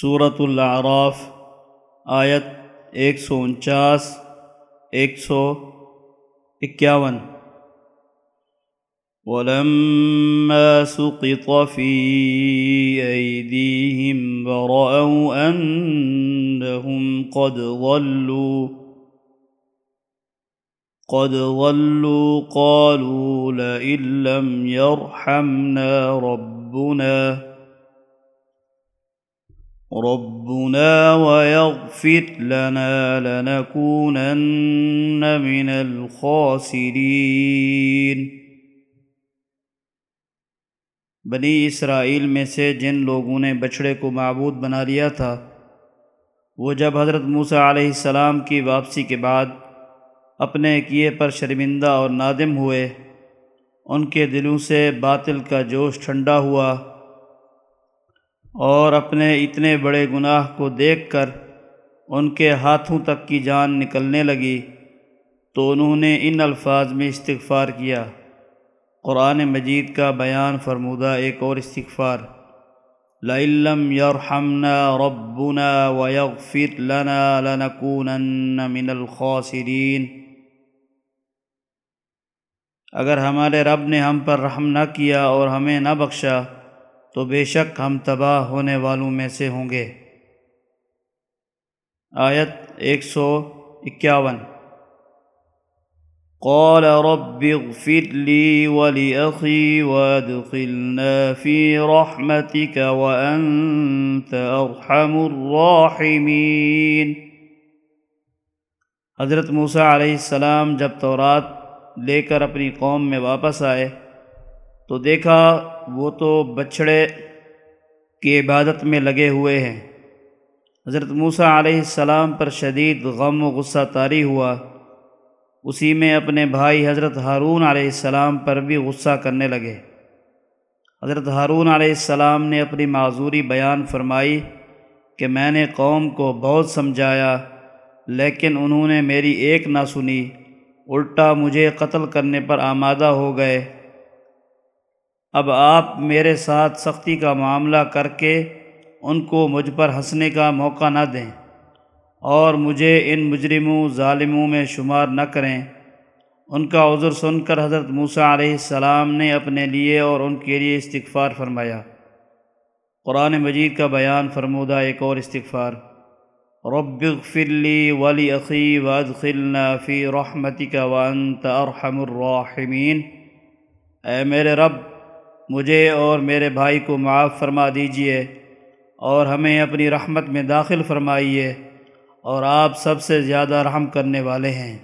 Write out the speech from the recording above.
صورت العراف آیت ایک سو انچاس، ایک سو اکیاون۔ ولما سقط في أيديهم ورأوا أنهم قد ضلوا قد ضلوا قالوا لئن لم يرحمنا ربنا۔ ربنا ويغفر لنا لنكونن من الخاسرين۔ بنی اسرائیل میں سے جن لوگوں نے بچھڑے کو معبود بنا لیا تھا، وہ جب حضرت موسیٰ علیہ السلام کی واپسی کے بعد اپنے کیے پر شرمندہ اور نادم ہوئے، ان کے دلوں سے باطل کا جوش ٹھنڈا ہوا۔ اور اپنے اتنے بڑے گناہ کو دیکھ کر ان کے ہاتھوں تک کی جان نکلنے لگی تو انہوں نے ان الفاظ میں استغفار کیا۔ قرآن مجید کا بیان فرمودہ ایک اور استغفار لَإِلَّمْ يَرْحَمْنَا رَبُّنَا وَيَغْفِرْ لَنَا لَنَكُونَنَّ مِنَ الْخَاسِرِينَ اگر ہمارے رب نے ہم پر رحم نہ کیا اور ہمیں نہ بخشا تو بے شک ہم تباہ ہونے والوں میں سے ہوں گے۔ آیت ایک سو اکیاون۔ قال رب اغفر لي ولأخي وادخلنا في رحمتك وأنت أرحم الراحمين حضرت موسیٰ علیہ السلام جب تورات لے کر اپنی قوم میں واپس آئے تو دیکھا وہ تو بچھڑے کی عبادت میں لگے ہوئے ہیں۔ حضرت موسیٰ علیہ السلام پر شدید غم و غصہ طاری ہوا۔ اسی میں اپنے بھائی حضرت ہارون علیہ السلام پر بھی غصہ کرنے لگے۔ حضرت ہارون علیہ السلام نے اپنی معذوری بیان فرمائی کہ میں نے قوم کو بہت سمجھایا، لیکن انہوں نے میری ایک نہ سنی، الٹا مجھے قتل کرنے پر آمادہ ہو گئے۔ اب آپ میرے ساتھ سختی کا معاملہ کر کے ان کو مجھ پر ہنسنے کا موقع نہ دیں اور مجھے ان مجرموں، ظالموں میں شمار نہ کریں۔ ان کا عذر سن کر حضرت موسیٰ علیہ السلام نے اپنے لیے اور ان کے لیے استغفار فرمایا۔ قرآن مجید کا بیان فرمودہ ایک اور استغفار۔ رب اغفر لی ولی عقی وادخلنا فی رحمتک وانت ارحم الراحمین۔ اے میرے رب مجھے اور میرے بھائی کو معاف فرما دیجیے اور ہمیں اپنی رحمت میں داخل فرمائیے اور آپ سب سے زیادہ رحم کرنے والے ہیں۔